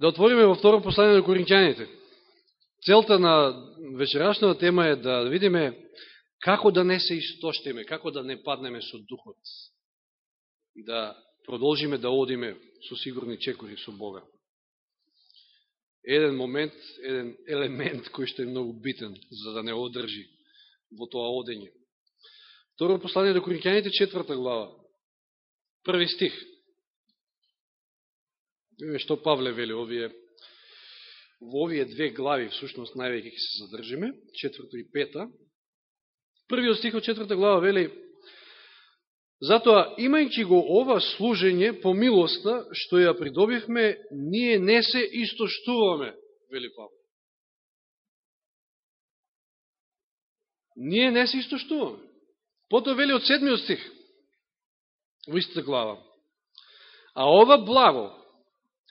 Да отвориме во второ послание на Коринќаните. Целта на вечерашната тема е да видиме како да не се истоштиме, како да не паднеме со духот да продолжиме да одиме со сигурни чекори со Бога. Еден момент, еден елемент кој што е многу битен за да не одржи во тоа одење. Второ послание до Коринќаните, четврта глава, први стих. Што Павле вели овие во овие две глави, всушност највеќе ќе се задржиме, четврто и пета. Првиот стих од четврта глава вели Затоа, имајќи го ова служење по милоста, што ја придобивме, ние не се истоштуваме, вели Павле. Ние не се истоштуваме. Пото вели од седмиот стих, во истата глава. А ова благо,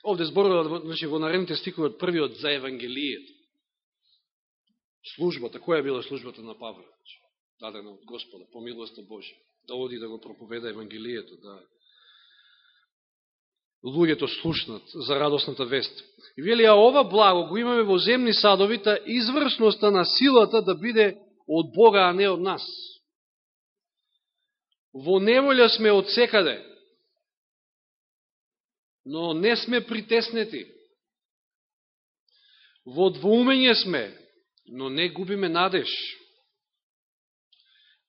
Овде зборува, значи, во наредните стикови од првиот за Евангелието. Службата, која била службата на Павле? Значи, дадена од Господа, по милоста Божја. Да оди да го проповеда Евангелието, да луѓето слушнат за радосната вест. И вели, а ова благо го имаме во земни садовите, извршноста на силата да биде од Бога, а не од нас. Во неволја сме од секаде, но не сме притеснети. Во двоумење сме, но не губиме надеж.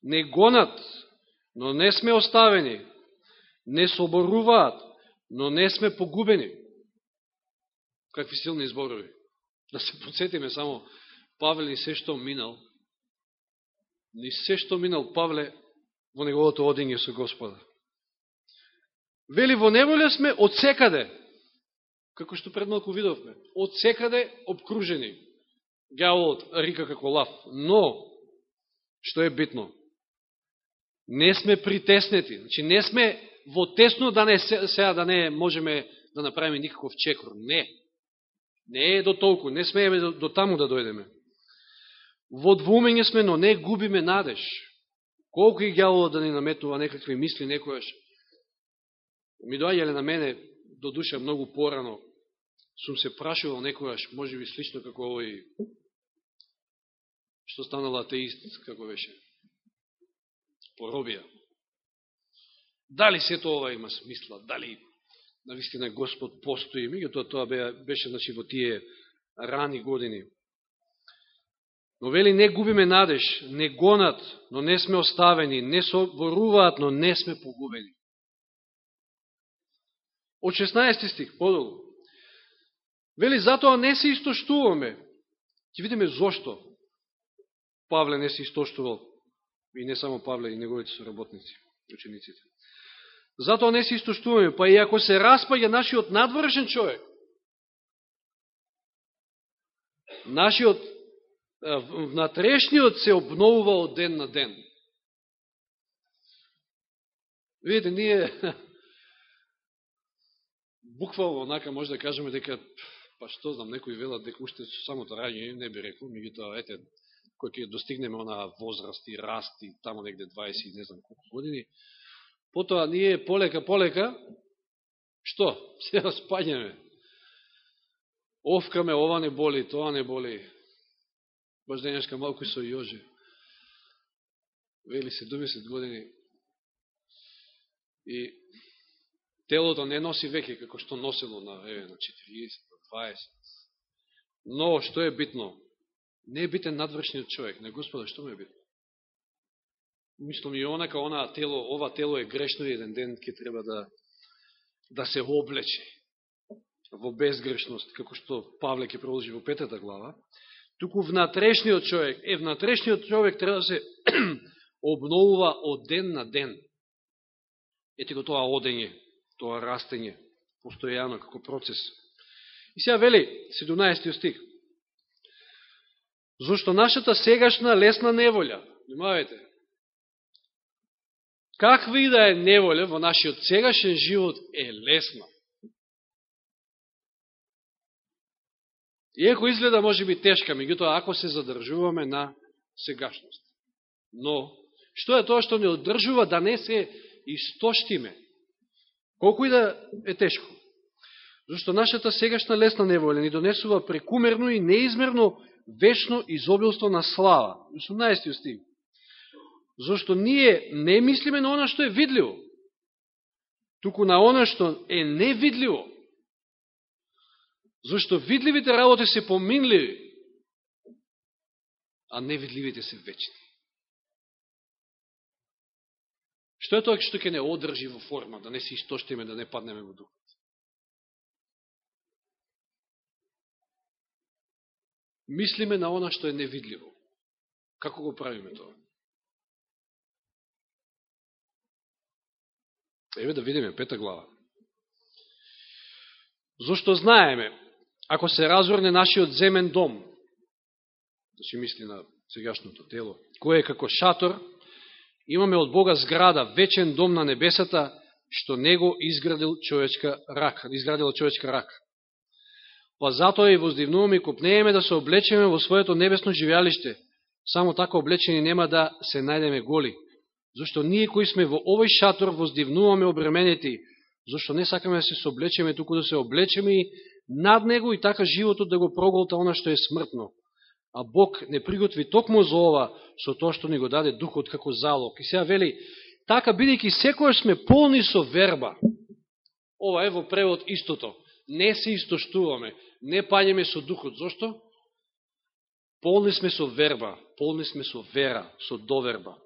Не гонат, но не сме оставени. Не соборуваат, но не сме погубени. Какви силни изборови. Да се подсетиме само Павле ни се што минал. Ни се што минал Павле во неговото одење со Господа. Вели, во неволја сме од секаде, како што пред малку видовме, од секаде обкружени. Гјаволот рика како лав. Но, што е битно, не сме притеснети. Значи, не сме во тесно да не, сега да не можеме да направиме никаков чекор. Не. Не е до толку. Не смееме до, до таму да дојдеме. Во двумење сме, но не губиме надеж. Колку и гјаволот да ни наметнува некакви мисли некојаш, ми доаѓале на мене до душа многу порано, сум се прашувал некојаш, може би слично како овој, што станал атеист, како беше, поробија. Дали сето тоа има смисла, дали навистина Господ постои, меѓутоа тоа беше значи, во тие рани години. Но вели, не губиме надеж, не гонат, но не сме оставени, не соборуваат, но не сме погубени. Од 16 стих, подолу. Вели, затоа не се истоштуваме. Ќе видиме зошто Павле не се истоштувал. И не само Павле, и неговите соработници, учениците. Затоа не се истоштуваме. Па и ако се распаѓа нашиот надвршен човек, нашиот внатрешниот се обновува од ден на ден. Видите, ние буквално онака може да кажеме дека, па што знам, некои велат дека уште со самото раѓање не би рекол, меѓутоа, ете, кој ќе достигнеме онаа возраст и раст и тамо негде 20 не знам колку години, потоа ние полека, полека, што? Се распаѓаме. Овкаме, ова не боли, тоа не боли. Баш денешка малку со Јожи. Вели 70 години. И телото не носи веќе како што носело на, еве, на 40, на 20. Но, што е битно? Не е битен надвршниот човек, не Господа, што му е битно? Мислам и онака, она тело, ова тело е грешно и еден ден ќе треба да, да се облече во безгрешност, како што Павле ќе продолжи во петата глава, туку внатрешниот човек, е, внатрешниот човек треба да се обновува од ден на ден. Ете го тоа одење, тоа растење, постојано како процес. И сега вели, 17 стих, зашто нашата сегашна лесна неволја, внимавајте, каква и да е неволја во нашиот сегашен живот е лесна. Иако изгледа може би тешка, меѓутоа ако се задржуваме на сегашност. Но, што е тоа што не одржува да не се истоштиме? Колку и да е тешко. Зашто нашата сегашна лесна неволја ни донесува прекумерно и неизмерно вечно изобилство на слава. 18 стих. Зашто ние не мислиме на она што е видливо, туку на она што е невидливо. Зашто видливите работи се поминливи, а невидливите се вечни. Што е тоа што ќе не одржи во форма, да не се истоштиме, да не паднеме во духот? Мислиме на она што е невидливо. Како го правиме тоа? Еве да видиме пета глава. Зошто знаеме, ако се разорне нашиот земен дом, да се мисли на сегашното тело, кое е како шатор, имаме од Бога зграда, вечен дом на небесата, што него изградил човечка рака, изградила човечка рака. Па затоа и воздивнуваме и купнееме да се облечеме во своето небесно живеалиште. Само така облечени нема да се најдеме голи. Зошто ние кои сме во овој шатор воздивнуваме обременети, зошто не сакаме да се соблечеме, туку да се облечеме и над него и така животот да го проголта она што е смртно. А Бог не приготви токму за ова со тоа што ни го даде духот како залог. И сега вели, така бидејќи секојаш сме полни со верба. Ова е во превод истото. Не се истоштуваме, не паѓаме со духот. Зошто? Полни сме со верба, полни сме со вера, со доверба.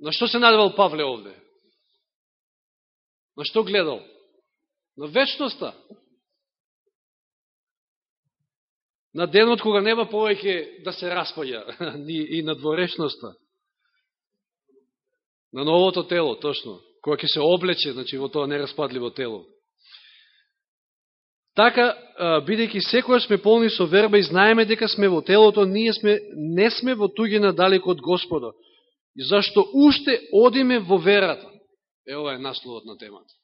На што се надевал Павле овде? На што гледал? На вечноста. На денот кога нема повеќе да се распаѓа и на дворешноста. На новото тело, точно. Кога ќе се облече, значи, во тоа нераспадливо тело. Така, бидејќи секоја сме полни со верба и знаеме дека сме во телото, ние сме, не сме во тугина далеко од Господа. И зашто уште одиме во верата. Ева е насловот на темата.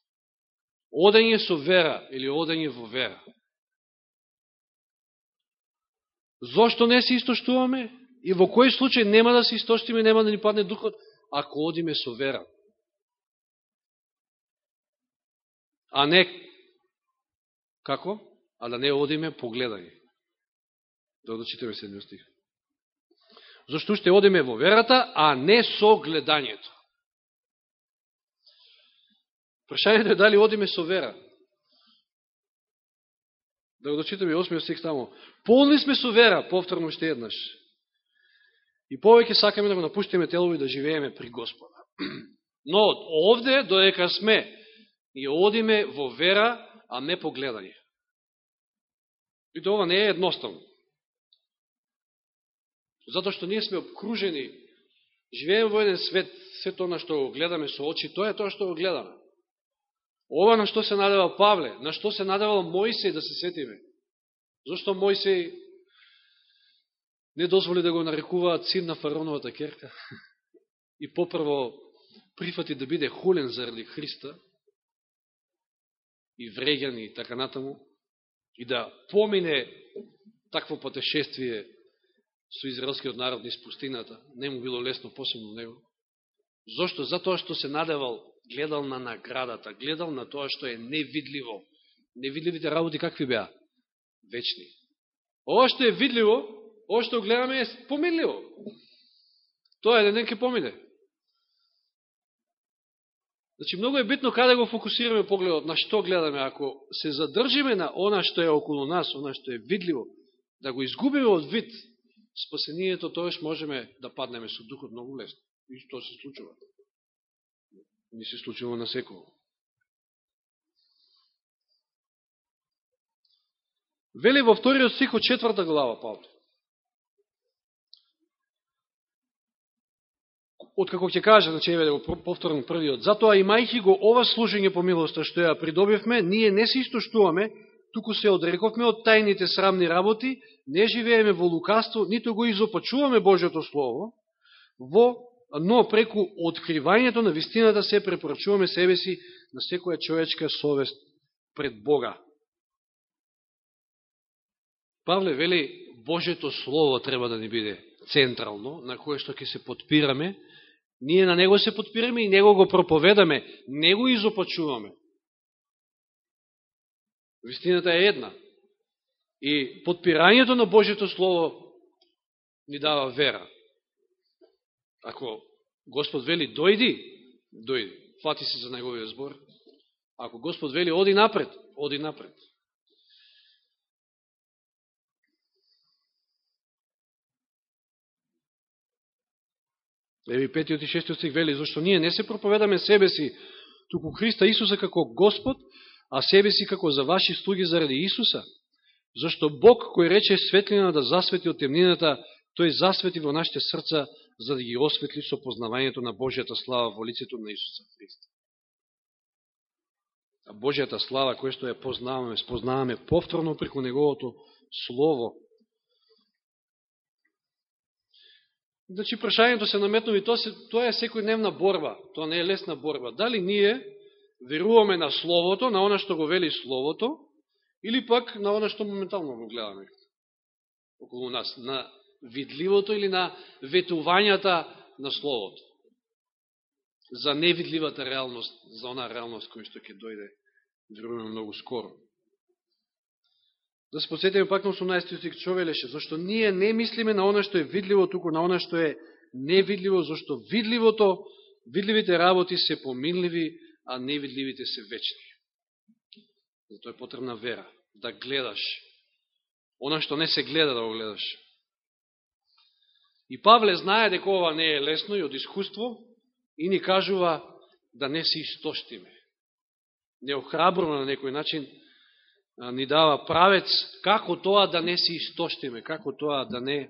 Одење со вера или одење во вера. Зошто не се истоштуваме? И во кој случај нема да се истоштиме, нема да ни падне духот, ако одиме со вера. А не, како? А да не одиме по гледање. Да дочитаме седмиот стих зашто ще одиме во верата, а не со гледањето. Прашањето е дали одиме со вера. Да го дочитаме 8 стих тамо. Полни сме со вера, повторно уште еднаш. И повеќе сакаме да го напуштиме телово и да живееме при Господа. Но овде, доека сме, и одиме во вера, а не по гледање. И тоа не е едноставно. Затоа што ние сме обкружени, живееме во еден свет, се тоа на што го гледаме со очи, тоа е тоа што го гледаме. Ова на што се надева Павле, на што се надевал Мојсей да се сетиме. Зошто Мојсей не дозволи да го нарекуваат син на фароновата керка и попрво прифати да биде хулен заради Христа и вреѓан и така натаму и да помине такво патешествие со израелскиот народ низ пустината, не му било лесно посебно него. Зошто? Затоа што се надевал, гледал на наградата, гледал на тоа што е невидливо. Невидливите работи какви беа? Вечни. Ова што е видливо, ова што гледаме е поминливо. Тоа е да ден ке помине. Значи, многу е битно каде го фокусираме погледот, на што гледаме. Ако се задржиме на она што е околу нас, она што е видливо, да го изгубиме од вид, спасението, тоеш можеме да паднеме со духот многу лесно. И што се случува. Не се случува на секој. Вели во вториот стих од четврта глава, Павле. Откако ќе каже, значи еве да го повторам првиот, затоа имајќи го ова служење по милоста што ја придобивме, ние не се истоштуваме, туку се одрековме од тајните срамни работи, не живееме во лукаство, ниту го изопачуваме Божјото Слово, во, но преку откривањето на вистината се препорачуваме себе си на секоја човечка совест пред Бога. Павле вели, Божјето Слово треба да ни биде централно, на кое што ќе се подпираме, ние на него се подпираме и него го проповедаме, него изопачуваме. Вистината е една. И подпирањето на Божето Слово ни дава вера. Ако Господ вели дојди, дојди, фати се за неговиот збор. Ако Господ вели оди напред, оди напред. Еви петиот и шестиот стих вели, зашто ние не се проповедаме себе си, туку Христа Исуса како Господ, а себе си како за ваши слуги заради Исуса. Зашто Бог, кој рече светлина да засвети од темнината, тој засвети во нашите срца, за да ги осветли со познавањето на Божијата слава во лицето на Исуса Христа. А Божијата слава, која што ја познаваме, спознаваме повторно преку Неговото Слово, Значи, прашањето се наметнови, тоа, се, тоа е секојдневна борба, тоа не е лесна борба. Дали ние веруваме на Словото, на она што го вели Словото, или пак на она што моментално го гледаме околу нас, на видливото или на ветувањата на Словото, за невидливата реалност, за она реалност која што ќе дојде, веруваме многу скоро. Да се подсетиме пак на 18 стих, што зашто ние не мислиме на она што е видливо, туку на она што е невидливо, зашто видливото, видливите работи се поминливи, а невидливите се вечни. Зато е потребна вера, да гледаш. Она што не се гледа да го гледаш. И Павле знае дека ова не е лесно и од искуство и ни кажува да не се истоштиме. Не на некој начин ни дава правец како тоа да не се истоштиме, како тоа да не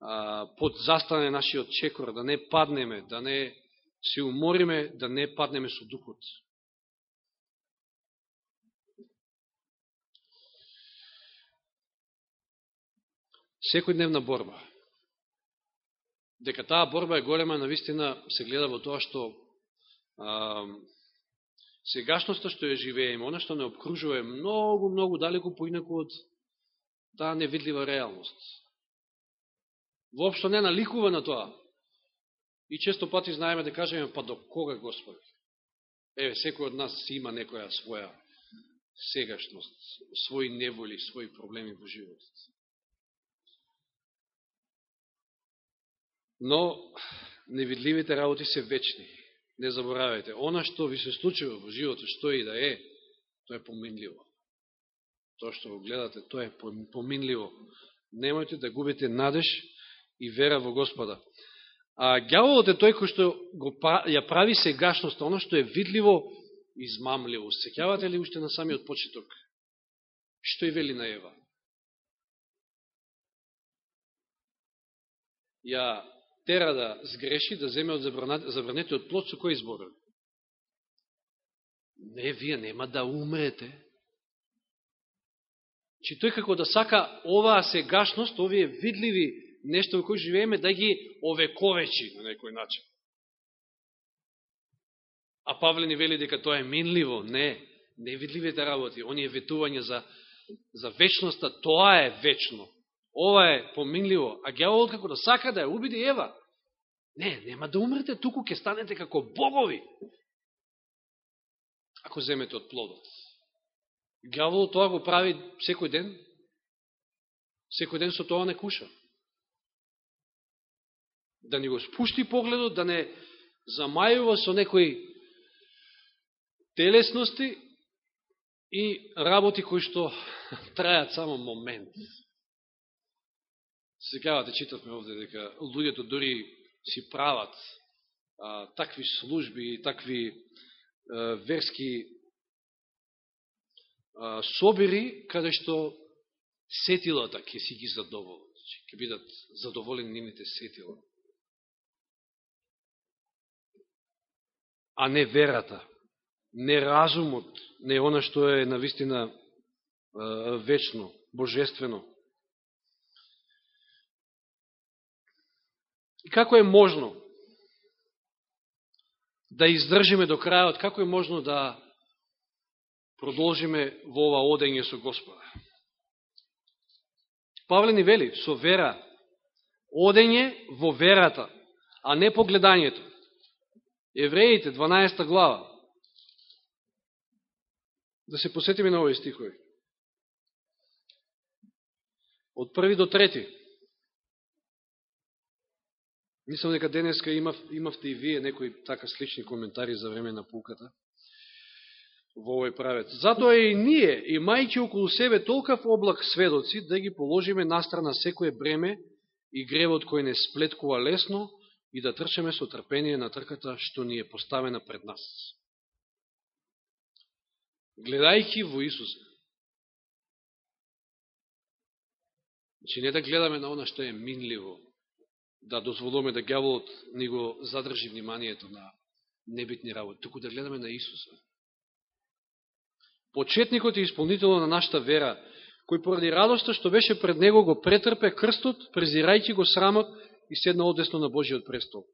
а, подзастане нашиот чекор, да не паднеме, да не се умориме, да не паднеме со духот. Секојдневна борба. Дека таа борба е голема, навистина се гледа во тоа што а, сегашноста што ја живееме, она што не обкружува е многу, многу далеко поинаку од таа невидлива реалност. Воопшто не наликува на тоа. И често пати знаеме да кажеме, па до кога Господи? Еве, секој од нас си има некоја своја сегашност, своји неволи, своји проблеми во животот. Но невидливите работи се вечни не заборавајте, она што ви се случува во животот, што и да е, тоа е поминливо. Тоа што го гледате, тоа е поминливо. Немојте да губите надеж и вера во Господа. А гјаволот е тој кој што го, па-, ја прави сегашност, оно што е видливо, измамливо. Сеќавате ли уште на самиот почеток? Што и вели на Ева? Ја тера да сгреши, да земе од забранетиот плод, со кој изборил? Не, вие нема да умрете. Чи тој како да сака оваа сегашност, овие видливи нешто во кои живееме, да ги овековечи на некој начин. А Павле ни вели дека тоа е минливо. Не, невидливите работи, оние ветување за, за вечноста, тоа е вечно. Ова е поминливо, а гјаволот како да сака да ја убиде Ева. Не, нема да умрете, туку ќе станете како богови. Ако земете од плодот. Гјаволот тоа го прави секој ден. Секој ден со тоа не куша. Да ни го спушти погледот, да не замајува со некои телесности и работи кои што трајат само момент. Секавате, да читавме овде дека луѓето дори си прават а, такви служби и такви а, верски а, собери, каде што сетилата ќе си ги задоволат, значи, ќе бидат задоволени нивните сетила. А не верата, не разумот, не она што е навистина вечно, божествено. И како е можно да издржиме до крајот, како е можно да продолжиме во ова одење со Господа? Павле ни вели, со вера, одење во верата, а не погледањето. Евреите, 12 глава. да се посетиме на овие стихови. Од први до трети. Мислам дека денеска имав, имавте и вие некои така слични коментари за време на пуката во овој правец. Затоа и ние, имајќи околу себе толкав облак сведоци, да ги положиме настрана секое бреме и гревот кој не сплеткува лесно и да трчаме со трпение на трката што ни е поставена пред нас. Гледајќи во Исуса. Значи не да гледаме на она што е минливо, да дозволуваме да гјаволот ни го задржи вниманието на небитни работи, туку да гледаме на Исуса. Почетникот и исполнителот на нашата вера, кој поради радоста што беше пред него го претрпе крстот, презирајќи го срамот и седна одесно на Божиот престол.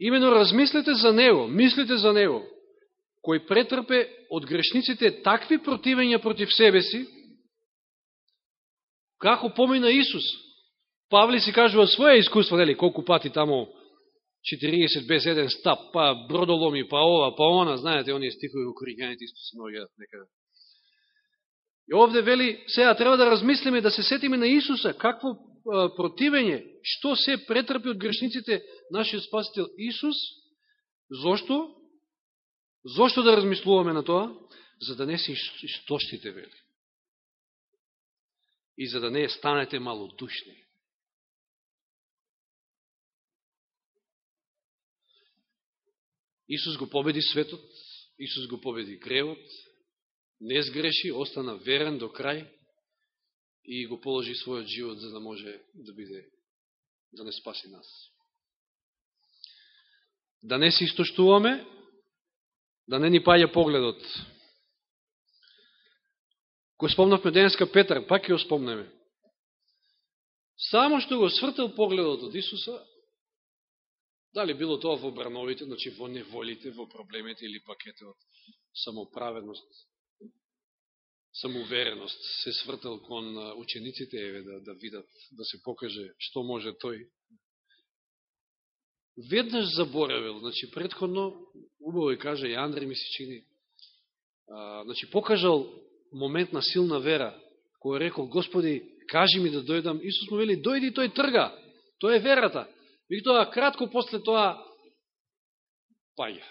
Имено размислете за него, мислите за него, кој претрпе од грешниците такви противења против себе си, како помина Исус. Павли си кажува своја искуство, нели, колку пати тамо 40 без еден стап, па бродоломи, па ова, па она, знаете, оние стихови во Коринјаните исто се наоѓаат некаде. И овде вели, сега треба да размислиме, да се сетиме на Исуса, какво противење, што се претрпи од грешниците нашиот спасител Исус, зошто? Зошто да размислуваме на тоа? За да не се истоштите, вели. И за да не станете малодушни. Исус го победи светот, Исус го победи гревот, не сгреши, остана верен до крај и го положи својот живот за да може да биде, да не спаси нас. Да не се истоштуваме, да не ни паѓа погледот. Го спомнавме денеска Петар, пак ќе го спомнеме. Само што го свртел погледот од Исуса, Дали било тоа во брановите, значи во неволите, во проблемите или пакете од самоправедност, самоувереност, се свртал кон учениците, еве, да, да видат, да се покаже што може тој. Веднаш заборавил, значи предходно, убаво и кажа и Андре ми се чини, а, значи покажал момент на силна вера, кој рекол, Господи, кажи ми да дојдам, Исус му вели, дојди, тој трга, тоа е верата. Меѓутоа, кратко после тоа, паја.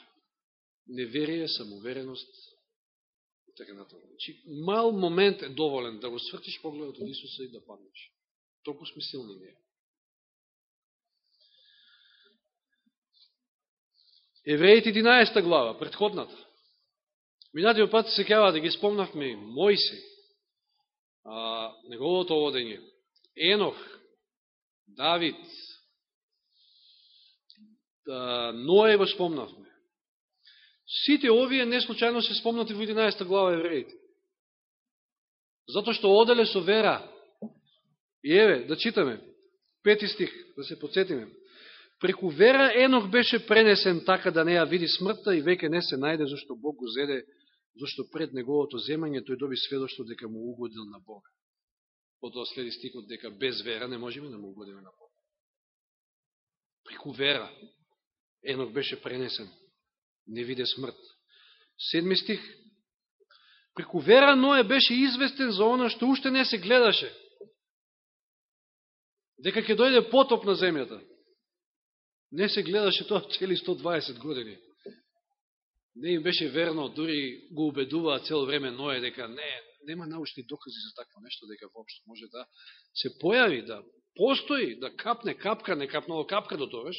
Неверие, самоувереност, така натаму. Значи, мал момент е доволен да го свртиш погледот од Исуса и да паднеш. Толку сме силни ние. Евреите 11 глава, предходната. Минатиот пат се кева да ги спомнавме Мојсе, а, неговото оводење, Енох, Давид, Ное го спомнавме. Сите овие неслучајно се спомнати во 11 глава евреите. Затоа што оделе со вера. И еве, да читаме, пети стих, да се подсетиме. Преку вера Енох беше пренесен така да не ја види смртта и веќе не се најде зашто Бог го зеде, зашто пред неговото земање тој доби сведоштво дека му угодил на Бога. Потоа следи стихот дека без вера не можеме да му угодиме на Бога. Преку вера. Енок беше пренесен. Не виде смрт. Седми стих. Преку вера Ное беше известен за она што уште не се гледаше. Дека ќе дојде потоп на земјата. Не се гледаше тоа цели 120 години. Не им беше верно, дури го убедуваа цел време Ное дека не, нема научни докази за такво нешто, дека воопшто може да се појави, да постои, да капне капка, не капнало капка до тоа,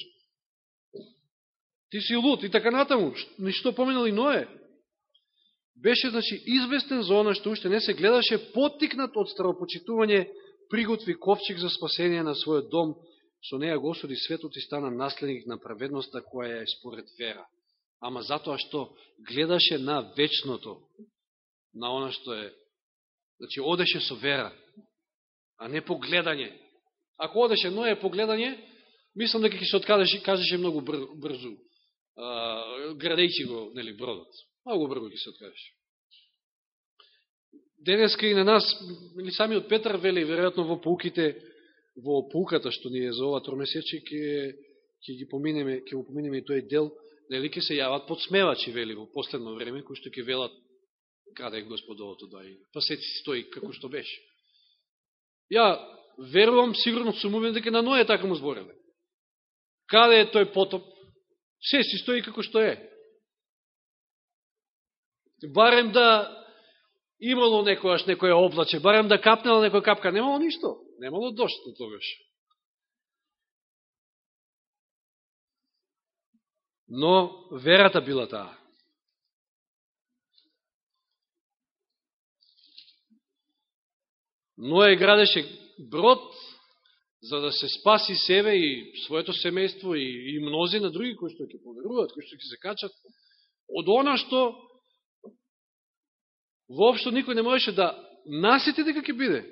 Ти си луд и така натаму. Ништо поминал и Ное. Беше, значи, известен за оно што уште не се гледаше, поттикнат од стравопочитување, приготви ковчег за спасение на својот дом, со неја го осуди светот и стана наследник на праведноста која е според вера. Ама затоа што гледаше на вечното, на оно што е, значи, одеше со вера, а не по гледање. Ако одеше Ное по гледање, мислам дека ќе се откажеше, многу брзо градејќи го нели, бродот. Много брго ги се откажеше. Денеска и на нас, или самиот Петар вели, веројатно во пуките во пулката што ни е за ова тромесече, ќе ќе ги поминеме, ќе го поминеме и тој дел, нели ќе се јават подсмевачи, вели во последно време, кои што ќе велат каде е Господовото дај. Па се стои како што беше. Ја верувам, сигурно сум увен дека на Ноја така му збореле. Каде е тој потоп? Се си стои како што е. Барем да имало некојаш некоја облаче, барем да капнела некоја капка, немало ништо. Немало дошто тогаш. Но верата била таа. Ноe градеше брод за да се спаси себе и своето семејство и, и мнози на други кои што ќе поверуваат, кои што ќе се качат од она што воопшто никој не можеше да насети дека ќе биде.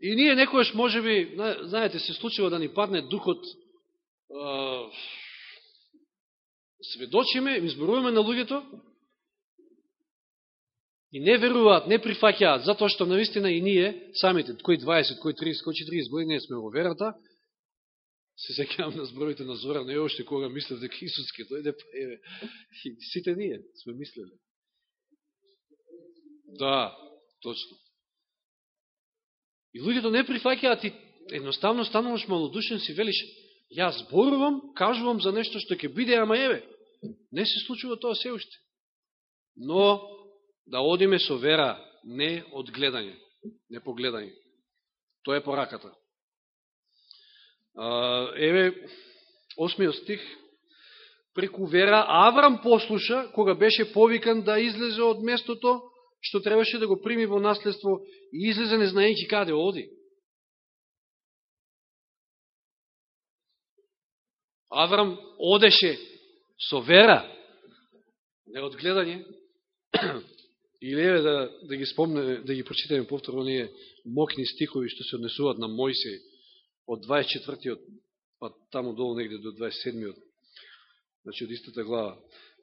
И ние некојаш може би, знаете, се случува да ни падне духот сведочиме, изборуваме на луѓето и не веруваат, не прифаќаат, затоа што наистина и ние, самите, кои 20, кои 30, кои 40 години сме во верата, се секјавам да на зборовите на Зора, не още кога мислев дека Исус ке дојде, па еве, сите ние сме мислели. Да, точно. И луѓето не прифаќаат, и едноставно стануваш малодушен, си велиш, Јас зборувам, кажувам за нешто што ќе биде, ама еве, не се случува тоа се уште. Но да одиме со вера, не од гледање, не по гледање. Тоа е пораката. Еве, осмиот стих, преку вера Аврам послуша кога беше повикан да излезе од местото што требаше да го прими во наследство и излезе не знаејќи каде оди. Аврам одеше со вера, не од гледање, или е да, да ги спомне, да ги прочитаме повторно ние мокни стихови што се однесуваат на Мојсеј од 24-тиот, па таму долу негде до 27-тиот, значи од истата глава.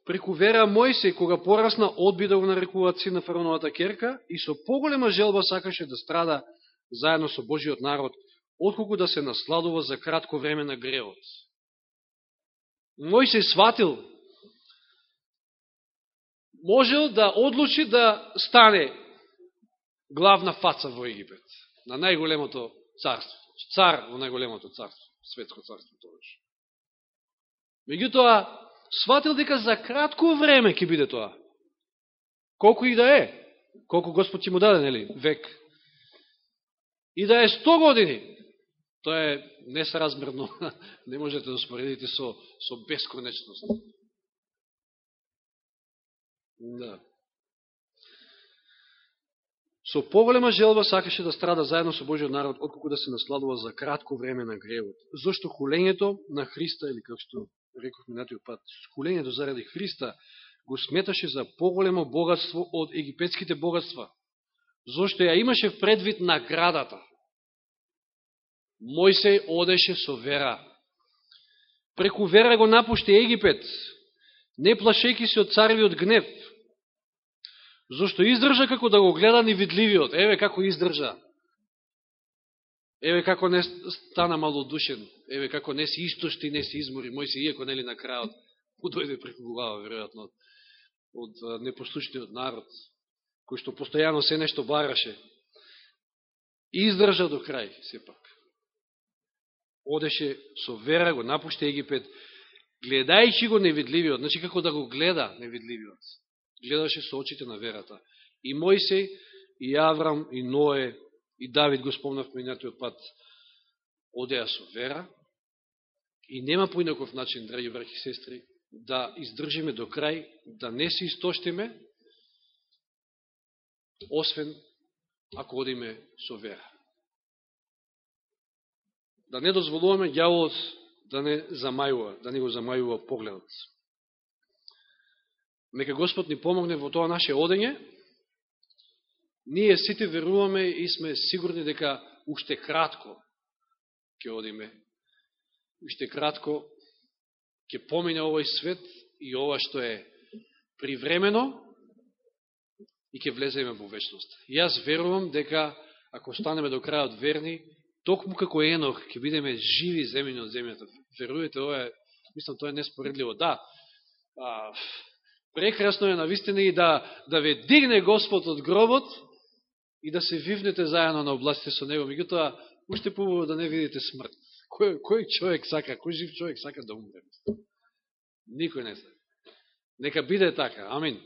Преку вера Мојсеј кога порасна, одби да го нарекуваат син на фараоновата керка и со поголема желба сакаше да страда заедно со Божиот народ, отколку да се насладува за кратко време на греот. Мојсеј сватил, можел да одлучи да стане главна фаца во Египет, на најголемото царство, цар во најголемото царство, светско царство тогаш. Меѓутоа, сватил дека за кратко време ќе биде тоа. Колку и да е, колку Господ ќе му даде, нели, век. И да е 100 години, Тоа е несразмерно, не можете да споредите со, со бесконечност. Да. Со поголема желба сакаше да страда заедно со Божиот народ, отколку да се насладува за кратко време на гревот. Зошто хулењето на Христа, или како што реков минатиот пат, хулењето заради Христа, го сметаше за поголемо богатство од египетските богатства. Зошто ја имаше предвид наградата. Мојсей одеше со вера. Преку вера го напушти Египет, не плашејки се од царевиот гнев. Зошто издржа како да го гледа невидливиот. Еве како издржа. Еве како не стана малодушен. Еве како не се истошти, не се измори. Мојсей, иако нели на крајот, му дојде преку глава, веројатно, од, од непослушниот народ, кој што постојано се нешто бараше. Издржа до крај, сепак одеше со вера, го напуште Египет, гледајќи го невидливиот, значи како да го гледа невидливиот. Гледаше со очите на верата. И Мојсей, и Аврам, и Ное, и Давид го спомнав минатиот пат, одеа со вера, и нема поинаков начин, драги брахи и сестри, да издржиме до крај, да не се истоштиме, освен ако одиме со вера да не дозволуваме јавот да не замајува, да не го замајува погледот. Нека Господ ни помогне во тоа наше одење. Ние сите веруваме и сме сигурни дека уште кратко ќе одиме. Уште кратко ќе помине овој свет и ова што е привремено и ќе влеземе во вечност. Јас верувам дека ако станеме до крајот верни, токму како Енох, ќе бидеме живи земјани од земјата. Верувате, ова е, Мислам, тоа е неспоредливо. Да, а, прекрасно е навистина и да, да ве дигне Господ од гробот и да се вивнете заедно на областите со Него. Меѓутоа, уште побаво да не видите смрт. Кој, кој човек сака, кој жив човек сака да умре? Никој не сака. Нека биде така. Амин.